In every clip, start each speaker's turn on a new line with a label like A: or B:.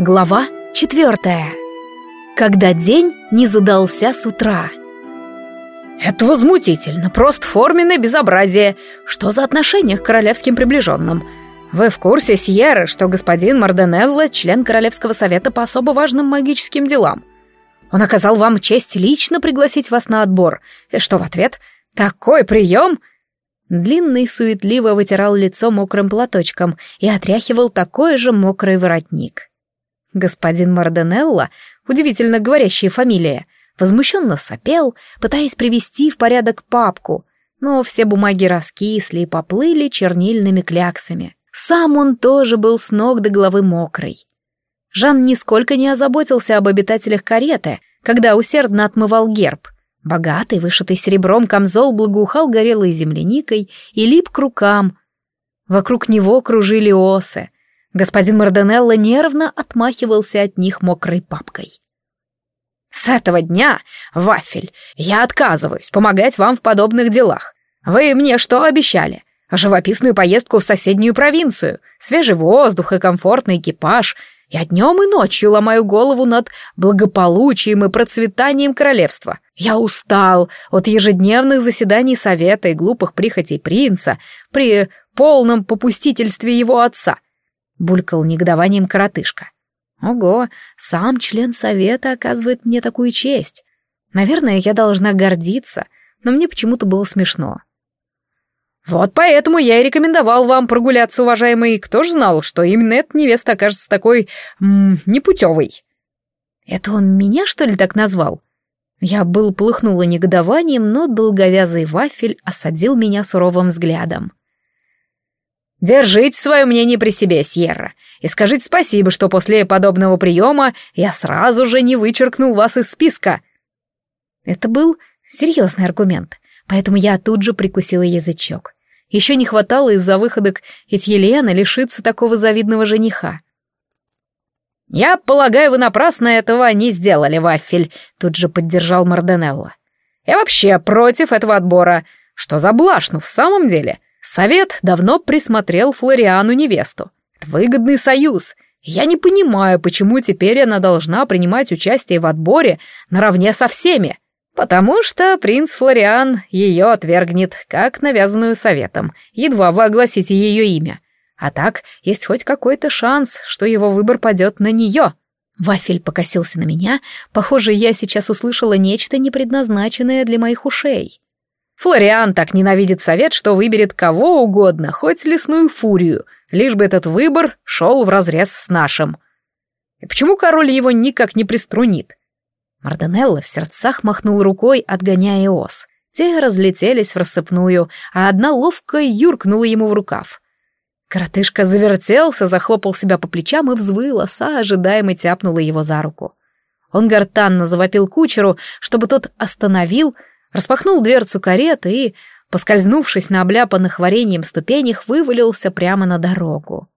A: Глава четвертая. Когда день не задался с утра.
B: «Это возмутительно, просто форменное безобразие. Что за отношение к королевским приближенным? Вы в курсе, Сьерра, что господин Марденелло — член Королевского совета по особо важным магическим делам? Он оказал вам честь лично пригласить вас на отбор. И что в ответ? Такой прием!» Длинный суетливо вытирал лицо мокрым платочком и отряхивал такой же мокрый воротник. Господин Марденелло, удивительно говорящая фамилия, возмущенно сопел, пытаясь привести в порядок папку, но все бумаги раскисли и поплыли чернильными кляксами. Сам он тоже был с ног до головы мокрый. Жан нисколько не озаботился об обитателях кареты, когда усердно отмывал герб. Богатый, вышитый серебром камзол благоухал горелой земляникой и лип к рукам. Вокруг него кружили осы — Господин Марденелло нервно отмахивался от них мокрой папкой. «С этого дня, Вафель, я отказываюсь помогать вам в подобных делах. Вы мне что обещали? Живописную поездку в соседнюю провинцию, свежий воздух и комфортный экипаж. Я днем и ночью ломаю голову над благополучием и процветанием королевства. Я устал от ежедневных заседаний совета и глупых прихотей принца при полном попустительстве его отца булькал негодованием коротышка. Ого, сам член совета оказывает мне такую честь. Наверное, я должна гордиться, но мне почему-то было смешно. Вот поэтому я и рекомендовал вам прогуляться, уважаемый. Кто ж знал, что именно эта невеста окажется такой... М, непутевой? Это он меня, что ли, так назвал? Я был полыхнула негодованием, но долговязый вафель осадил меня суровым взглядом. Держите свое мнение при себе, Сьерра, и скажите спасибо, что после подобного приема я сразу же не вычеркнул вас из списка. Это был серьезный аргумент, поэтому я тут же прикусила язычок. Еще не хватало из-за выходок Этьелиана лишиться такого завидного жениха. «Я полагаю, вы напрасно этого не сделали, Вафель», — тут же поддержал Марденелло. «Я вообще против этого отбора. Что за блажь, ну в самом деле? Совет давно присмотрел Флориану невесту. Выгодный союз. Я не понимаю, почему теперь она должна принимать участие в отборе наравне со всеми. Потому что принц Флориан ее отвергнет, как навязанную советом, едва вы огласите ее имя. А так, есть хоть какой-то шанс, что его выбор падет на нее. Вафель покосился на меня. Похоже, я сейчас услышала нечто непредназначенное для моих ушей. Флориан так ненавидит совет, что выберет кого угодно, хоть лесную фурию, лишь бы этот выбор шел вразрез с нашим. И почему король его никак не приструнит? Марденелло в сердцах махнул рукой, отгоняя ос. Те разлетелись в рассыпную, а одна ловко юркнула ему в рукав. Коротышка завертелся, захлопал себя по плечам и взвыл, оса ожидаемо тяпнула его за руку. Он гортанно завопил кучеру, чтобы тот остановил, распахнул дверцу кареты и, поскользнувшись на обляпанных вареньем ступенях, вывалился прямо на дорогу.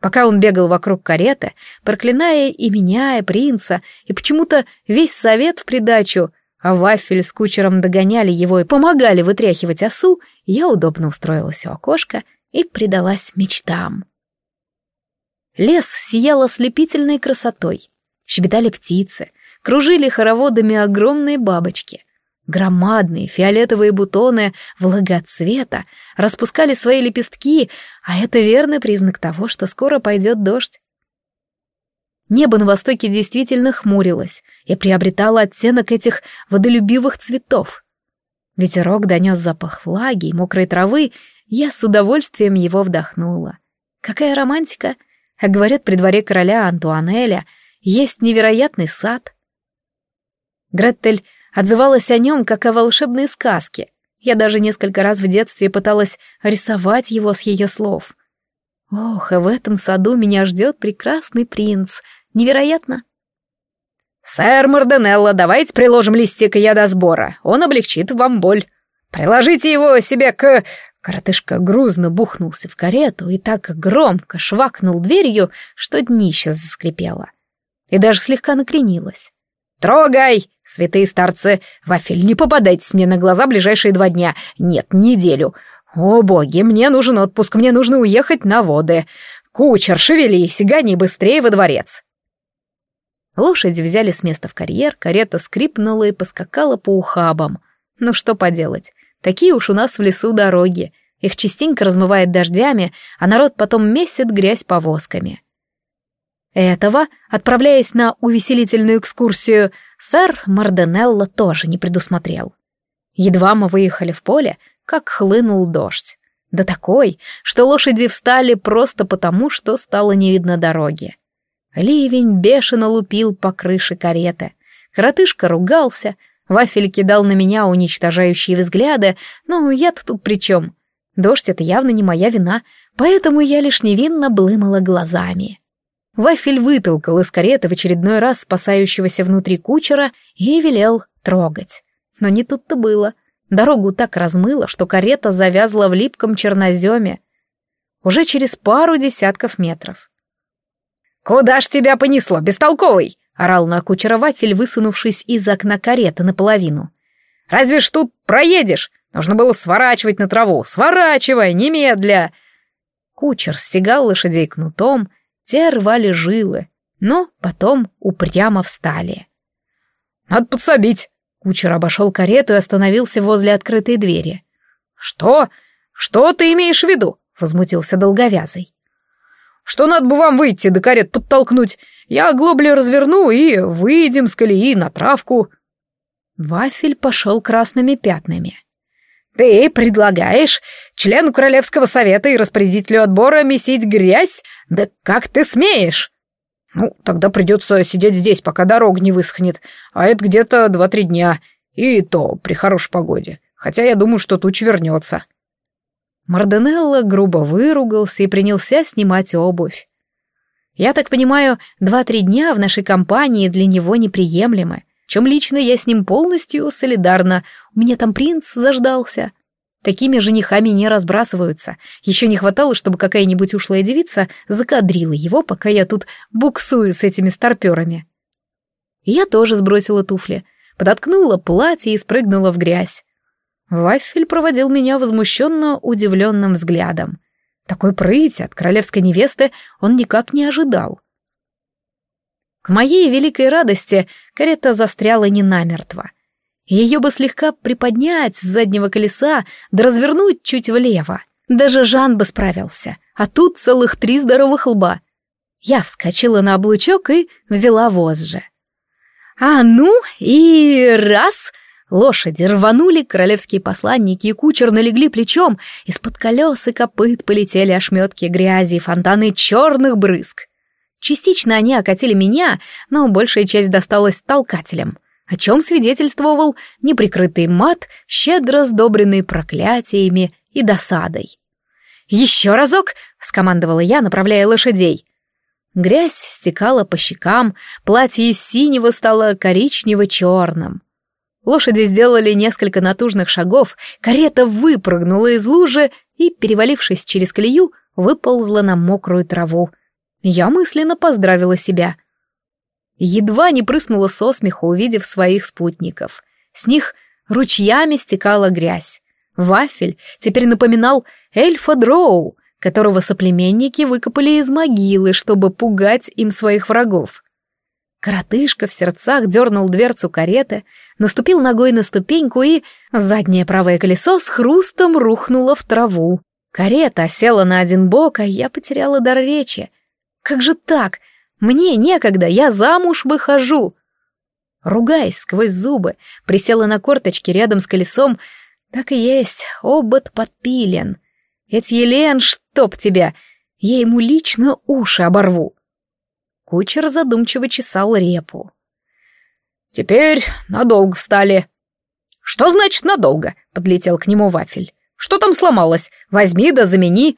B: Пока он бегал вокруг кареты, проклиная и меня, и принца, и почему-то весь совет в придачу, а Вафель с кучером догоняли его и помогали вытряхивать осу, я удобно устроилась у окошка и предалась мечтам. Лес сиял ослепительной красотой. Щебетали птицы, кружили хороводами огромные бабочки. Громадные фиолетовые бутоны влагоцвета распускали свои лепестки, а это верный признак того, что скоро пойдет дождь. Небо на востоке действительно хмурилось и приобретало оттенок этих водолюбивых цветов. Ветерок донес запах влаги и мокрой травы, я с удовольствием его вдохнула. Какая романтика! А говорят, при дворе короля Антуанеля есть невероятный сад. Гретель отзывалась о нем, как о волшебной сказке. Я даже несколько раз в детстве пыталась рисовать его с ее слов. Ох, и в этом саду меня ждет прекрасный принц. Невероятно. «Сэр Марденелло, давайте приложим листик яда сбора. Он облегчит вам боль. Приложите его себе к...» Коротышка грузно бухнулся в карету и так громко швакнул дверью, что днище заскрипело. И даже слегка накренилось. «Трогай!» Святые старцы, Вафель, не попадайтесь мне на глаза ближайшие два дня. Нет, неделю. О, боги, мне нужен отпуск, мне нужно уехать на воды. Кучер, шевелись, гони быстрее во дворец!» Лошадь взяли с места в карьер, карета скрипнула и поскакала по ухабам. Ну что поделать, такие уж у нас в лесу дороги. Их частенько размывает дождями, а народ потом месит грязь повозками. Этого, отправляясь на увеселительную экскурсию, сэр Марденелло тоже не предусмотрел. Едва мы выехали в поле, как хлынул дождь. Да такой, что лошади встали просто потому, что стало не видно дороги. Ливень бешено лупил по крыше кареты. Коротышка ругался, Вафель кидал на меня уничтожающие взгляды, но я-то тут при чем? Дождь — это явно не моя вина, поэтому я лишь невинно блымала глазами. Вафель вытолкал из кареты в очередной раз спасающегося внутри кучера и велел трогать. Но не тут-то было. Дорогу так размыло, что карета завязла в липком черноземе. Уже через пару десятков метров. «Куда ж тебя понесло, бестолковый?» — орал на кучера Вафель, высунувшись из окна кареты наполовину. «Разве ж тут проедешь? Нужно было сворачивать на траву. Сворачивай, немедля!» Кучер стегал лошадей кнутом, те рвали жилы, но потом упрямо встали. «Надо подсобить!» Кучер обошел карету и остановился возле открытой двери. «Что? Что ты имеешь в виду?» — возмутился долговязый что надо бы вам выйти до карет подтолкнуть. Я глобли разверну и выйдем с колеи на травку». Вафель пошел красными пятнами. «Ты предлагаешь члену Королевского совета и распорядителю отбора месить грязь? Да как ты смеешь?» «Ну, тогда придется сидеть здесь, пока дорога не высохнет, а это где-то два-три дня, и то при хорошей погоде, хотя я думаю, что туч вернется».
A: Марденелло грубо выругался и принялся снимать обувь. Я так понимаю, два-три дня в нашей компании для него неприемлемы, чем лично я с ним полностью солидарна, у меня там принц заждался. Такими женихами не разбрасываются. Еще не хватало, чтобы какая-нибудь ушлая девица закадрила его, пока я тут буксую с этими старперами. Я тоже сбросила туфли, подоткнула платье и спрыгнула в грязь. Вафель проводил меня возмущенно удивленным взглядом. Такой прыти от королевской невесты он никак не ожидал. К моей великой радости карета застряла не намертво. Ее бы слегка приподнять с заднего колеса да развернуть чуть влево. Даже Жан бы справился, а тут целых три здоровых лба. Я вскочила на облучок и взяла вожжи. «А ну и раз!» Лошади рванули, королевские посланники и кучер налегли плечом, из-под колес и копыт полетели ошметки грязи и фонтаны черных брызг. Частично они окатили меня, но большая часть досталась толкателям, о чем свидетельствовал неприкрытый мат, щедро сдобренный проклятиями и досадой. «Еще разок!» — скомандовала я, направляя лошадей. Грязь стекала по щекам, платье из синего стало коричнево-черным. Лошади сделали несколько натужных шагов, карета выпрыгнула из лужи и, перевалившись через колею, выползла на мокрую траву. Я мысленно поздравила себя. Едва не прыснула со смеху, увидев своих спутников. С них ручьями стекала грязь. Вафель теперь напоминал эльфа Дроу, которого соплеменники выкопали из могилы, чтобы пугать им своих врагов. Коротышка в сердцах дернул дверцу кареты, наступил ногой на ступеньку и заднее правое колесо с хрустом рухнуло в траву. Карета села на один бок, а я потеряла дар речи. Как же так? Мне некогда, я замуж выхожу. Ругаясь сквозь зубы, присела на корточки рядом с колесом. Так и есть, обод подпилен. Эти Елен, чтоб тебя, я ему лично уши оборву. Кучер задумчиво чесал репу.
B: «Теперь надолго встали». «Что значит надолго?» — подлетел к нему вафель. «Что там сломалось? Возьми да замени».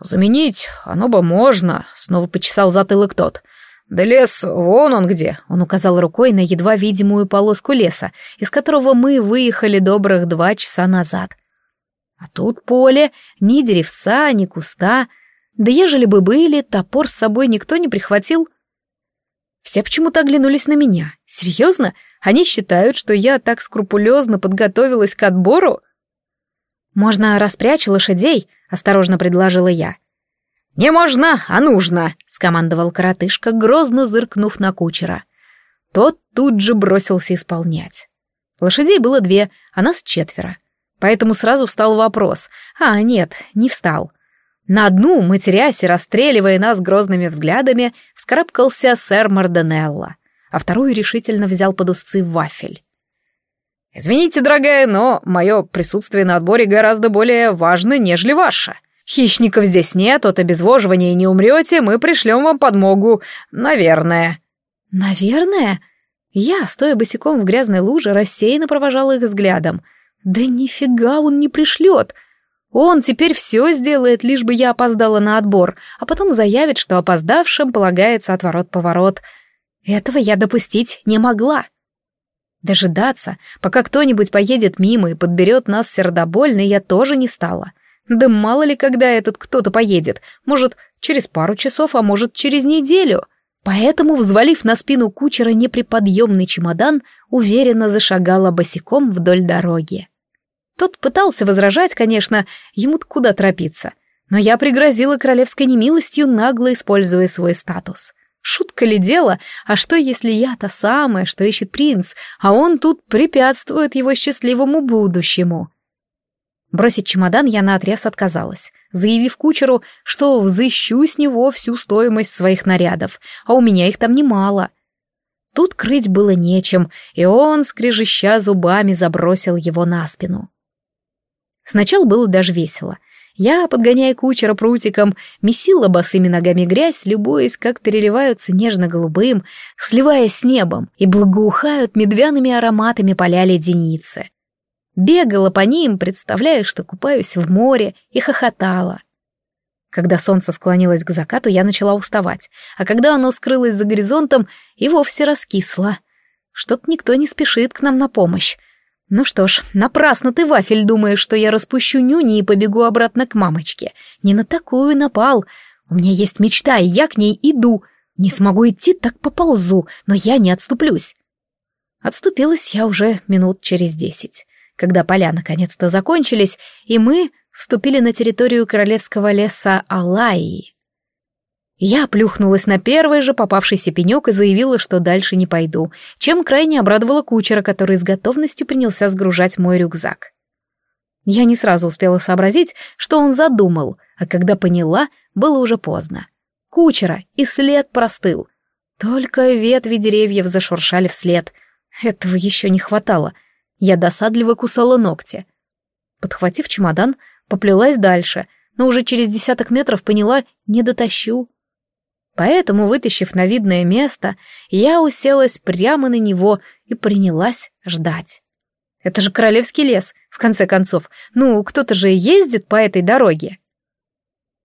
B: «Заменить оно бы можно», — снова почесал затылок тот. «Да лес, вон он где!» — он указал рукой на едва видимую полоску леса, из которого мы выехали добрых два часа назад. А тут поле, ни деревца, ни куста. Да ежели бы были, топор с собой никто не прихватил. Все почему-то оглянулись на меня. Серьезно? Они считают, что я так скрупулезно подготовилась к отбору? «Можно распрячь лошадей», — осторожно предложила я. «Не можно, а нужно!» — скомандовал коротышка, грозно зыркнув на кучера. Тот тут же бросился исполнять. Лошадей было две, а нас четверо. Поэтому сразу встал вопрос. А, нет, не встал. На одну, матерясь и расстреливая нас грозными взглядами, вскарабкался сэр Марденелло, а вторую решительно взял под узцы вафель. «Извините, дорогая, но мое присутствие на отборе гораздо более важно, нежели ваше. Хищников здесь нет, от обезвоживания не умрете, мы пришлем вам подмогу, наверное».
A: «Наверное?» Я, стоя босиком в грязной луже, рассеянно провожала их взглядом. «Да нифига он не пришлет!» Он теперь все сделает, лишь бы я опоздала на отбор, а потом заявит, что опоздавшим полагается отворот-поворот. Этого я допустить не могла. Дожидаться, пока кто-нибудь поедет мимо и подберет нас сердобольно, я тоже не стала. Да мало ли, когда этот кто-то поедет. Может, через пару часов, а может, через неделю. Поэтому, взвалив на спину кучера неприподъемный чемодан, уверенно зашагала босиком вдоль дороги. Тот пытался возражать, конечно, ему-то куда торопиться. Но я пригрозила королевской немилостью, нагло используя свой статус. Шутка ли дело? А что, если я та самая, что ищет принц, а он тут препятствует его счастливому будущему? Бросить чемодан я наотрез отказалась, заявив кучеру, что взыщу с него всю стоимость своих нарядов, а у меня их там немало. Тут крыть было нечем, и он, скрежеща зубами, забросил его на спину. Сначала было даже весело — я, подгоняя кучера прутиком, месила босыми ногами грязь, любуясь, как переливаются нежно-голубым, сливаясь с небом, и благоухают медвяными ароматами поля леденицы. Бегала по ним, представляя, что купаюсь в море, и хохотала. Когда солнце склонилось к закату, я начала уставать, а когда оно скрылось за горизонтом, и вовсе раскисло. Что-то никто не спешит к нам на помощь. Ну что ж, напрасно ты, Вафель, думаешь, что я распущу нюни и побегу обратно к мамочке. Не на такую напал. У меня есть мечта, и я к ней иду. Не смогу идти, так поползу, но я не отступлюсь. Отступилась я уже минут через десять, когда поля наконец-то закончились, и мы вступили на территорию королевского леса Алаи. Я плюхнулась на первый же попавшийся пенек и заявила, что дальше не пойду, чем крайне обрадовала кучера, который с готовностью принялся сгружать мой рюкзак. Я не сразу успела сообразить, что он задумал, а когда поняла, было уже поздно. Кучера и след простыл. Только ветви деревьев зашуршали вслед. Этого еще не хватало. Я досадливо кусала ногти. Подхватив чемодан, поплелась дальше, но уже через десяток метров поняла, не дотащу. Поэтому, вытащив на видное место, я уселась прямо на него и принялась ждать. Это же королевский лес, в конце концов. Ну, кто-то же ездит по этой дороге.